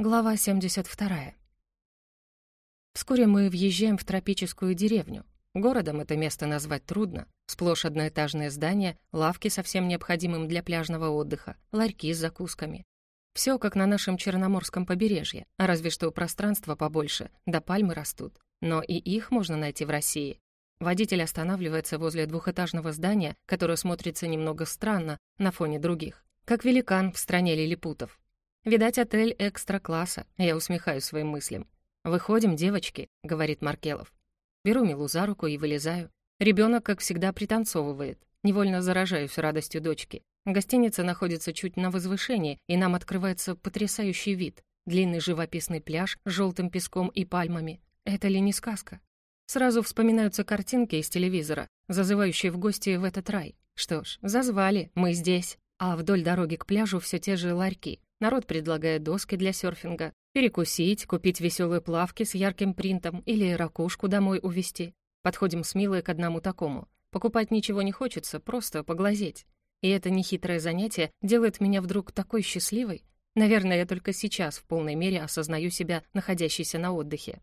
Глава 72. Вскоре мы въезжаем в тропическую деревню. Городом это место назвать трудно. Сплошь одноэтажные здания, лавки со всем необходимым для пляжного отдыха, ларьки с закусками. Все как на нашем Черноморском побережье, разве что пространство побольше, да пальмы растут. Но и их можно найти в России. Водитель останавливается возле двухэтажного здания, которое смотрится немного странно на фоне других. Как великан в стране лилипутов. Видать, отель экстра-класса, я усмехаюсь своим мыслям. «Выходим, девочки», — говорит Маркелов. Беру Милу за руку и вылезаю. Ребенок, как всегда, пританцовывает. Невольно заражаюсь радостью дочки. Гостиница находится чуть на возвышении, и нам открывается потрясающий вид. Длинный живописный пляж с желтым песком и пальмами. Это ли не сказка? Сразу вспоминаются картинки из телевизора, зазывающие в гости в этот рай. Что ж, зазвали, мы здесь. А вдоль дороги к пляжу все те же ларьки. Народ предлагает доски для серфинга, перекусить, купить веселые плавки с ярким принтом или ракушку домой увезти. Подходим с Милой к одному такому. Покупать ничего не хочется, просто поглазеть. И это нехитрое занятие делает меня вдруг такой счастливой. Наверное, я только сейчас в полной мере осознаю себя находящейся на отдыхе.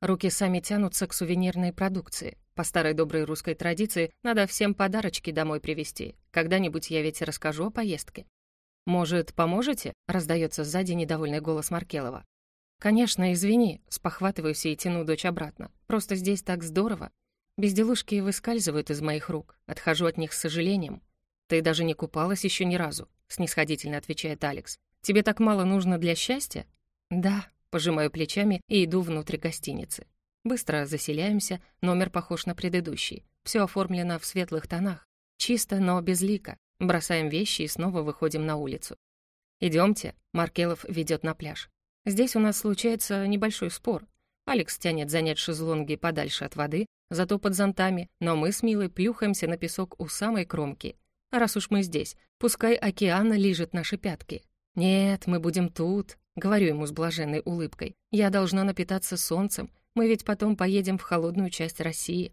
Руки сами тянутся к сувенирной продукции. По старой доброй русской традиции надо всем подарочки домой привезти. Когда-нибудь я ведь расскажу о поездке. «Может, поможете?» — раздается сзади недовольный голос Маркелова. «Конечно, извини», — спохватываюсь и тяну дочь обратно. «Просто здесь так здорово. Безделушки выскальзывают из моих рук. Отхожу от них с сожалением. Ты даже не купалась еще ни разу», — снисходительно отвечает Алекс. «Тебе так мало нужно для счастья?» «Да», — пожимаю плечами и иду внутрь гостиницы. Быстро заселяемся, номер похож на предыдущий. Все оформлено в светлых тонах. Чисто, но безлико. Бросаем вещи и снова выходим на улицу. Идемте, Маркелов ведет на пляж. Здесь у нас случается небольшой спор. Алекс тянет занять шезлонги подальше от воды, зато под зонтами, но мы с Милой плюхаемся на песок у самой кромки. Раз уж мы здесь, пускай океан лижет наши пятки. Нет, мы будем тут, говорю ему с блаженной улыбкой. Я должна напитаться солнцем, мы ведь потом поедем в холодную часть России.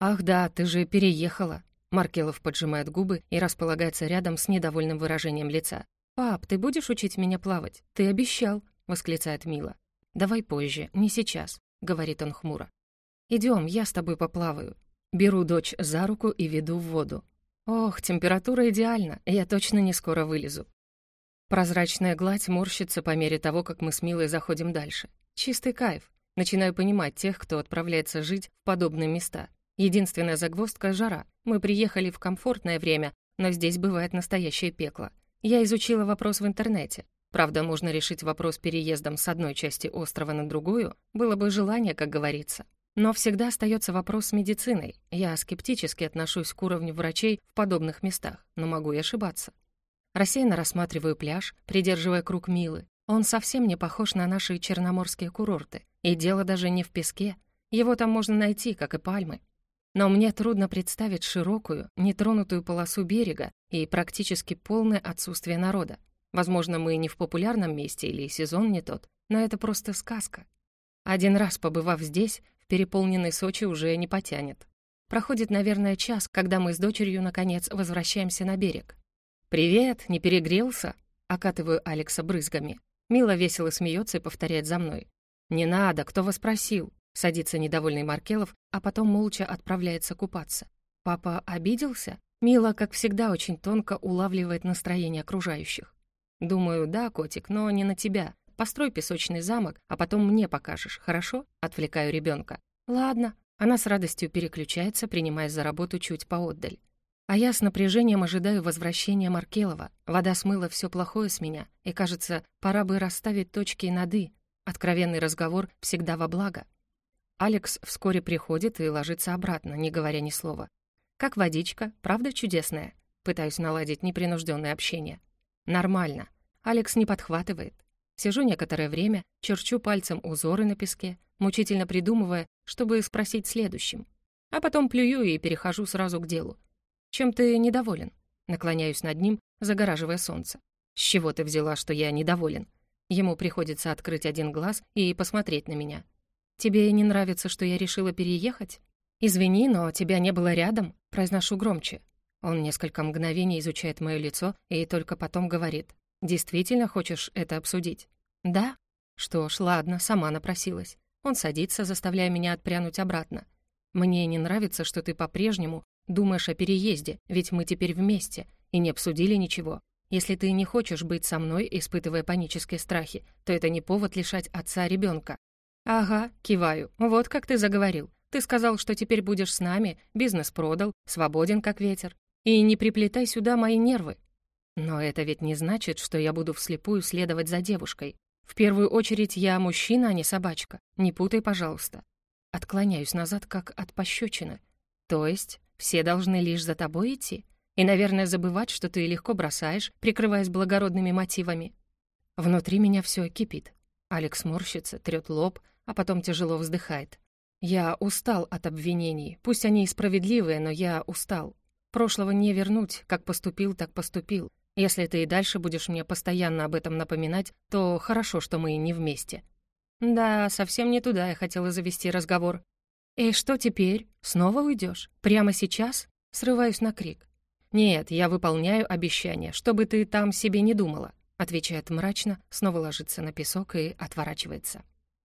Ах да, ты же переехала. Маркелов поджимает губы и располагается рядом с недовольным выражением лица. «Пап, ты будешь учить меня плавать? Ты обещал!» — восклицает Мила. «Давай позже, не сейчас», — говорит он хмуро. «Идем, я с тобой поплаваю». Беру дочь за руку и веду в воду. Ох, температура идеальна, я точно не скоро вылезу. Прозрачная гладь морщится по мере того, как мы с Милой заходим дальше. Чистый кайф. Начинаю понимать тех, кто отправляется жить в подобные места. Единственная загвоздка — жара. Мы приехали в комфортное время, но здесь бывает настоящее пекло. Я изучила вопрос в интернете. Правда, можно решить вопрос переездом с одной части острова на другую. Было бы желание, как говорится. Но всегда остается вопрос с медициной. Я скептически отношусь к уровню врачей в подобных местах, но могу и ошибаться. Рассеянно рассматриваю пляж, придерживая круг Милы. Он совсем не похож на наши черноморские курорты. И дело даже не в песке. Его там можно найти, как и пальмы. Но мне трудно представить широкую, нетронутую полосу берега и практически полное отсутствие народа. Возможно, мы не в популярном месте или сезон не тот, но это просто сказка. Один раз побывав здесь, в переполненной Сочи уже не потянет. Проходит, наверное, час, когда мы с дочерью, наконец, возвращаемся на берег. «Привет, не перегрелся?» — окатываю Алекса брызгами. Мила весело смеется и повторяет за мной. «Не надо, кто вас просил?» Садится недовольный Маркелов, а потом молча отправляется купаться. Папа обиделся? Мила, как всегда, очень тонко улавливает настроение окружающих. Думаю, да, котик, но не на тебя. Построй песочный замок, а потом мне покажешь, хорошо? Отвлекаю ребенка. Ладно. Она с радостью переключается, принимаясь за работу чуть поотдаль. А я с напряжением ожидаю возвращения Маркелова. Вода смыла все плохое с меня, и, кажется, пора бы расставить точки над «и». Откровенный разговор всегда во благо. Алекс вскоре приходит и ложится обратно, не говоря ни слова. «Как водичка, правда чудесная?» Пытаюсь наладить непринужденное общение. «Нормально. Алекс не подхватывает. Сижу некоторое время, черчу пальцем узоры на песке, мучительно придумывая, чтобы спросить следующим. А потом плюю и перехожу сразу к делу. «Чем ты недоволен?» Наклоняюсь над ним, загораживая солнце. «С чего ты взяла, что я недоволен?» Ему приходится открыть один глаз и посмотреть на меня. «Тебе не нравится, что я решила переехать?» «Извини, но тебя не было рядом», — произношу громче. Он несколько мгновений изучает мое лицо и только потом говорит. «Действительно хочешь это обсудить?» «Да?» «Что ж, ладно, сама напросилась». Он садится, заставляя меня отпрянуть обратно. «Мне не нравится, что ты по-прежнему думаешь о переезде, ведь мы теперь вместе и не обсудили ничего. Если ты не хочешь быть со мной, испытывая панические страхи, то это не повод лишать отца ребенка. «Ага», — киваю, — «вот как ты заговорил. Ты сказал, что теперь будешь с нами, бизнес продал, свободен как ветер. И не приплетай сюда мои нервы. Но это ведь не значит, что я буду вслепую следовать за девушкой. В первую очередь я мужчина, а не собачка. Не путай, пожалуйста. Отклоняюсь назад, как от пощечины. То есть все должны лишь за тобой идти? И, наверное, забывать, что ты легко бросаешь, прикрываясь благородными мотивами. Внутри меня все кипит. Алекс морщится, трёт лоб, а потом тяжело вздыхает. Я устал от обвинений. Пусть они и справедливые, но я устал. Прошлого не вернуть. Как поступил, так поступил. Если ты и дальше будешь мне постоянно об этом напоминать, то хорошо, что мы не вместе. Да, совсем не туда я хотела завести разговор. И что теперь? Снова уйдешь? Прямо сейчас? Срываюсь на крик. «Нет, я выполняю обещание, чтобы ты там себе не думала», отвечает мрачно, снова ложится на песок и отворачивается.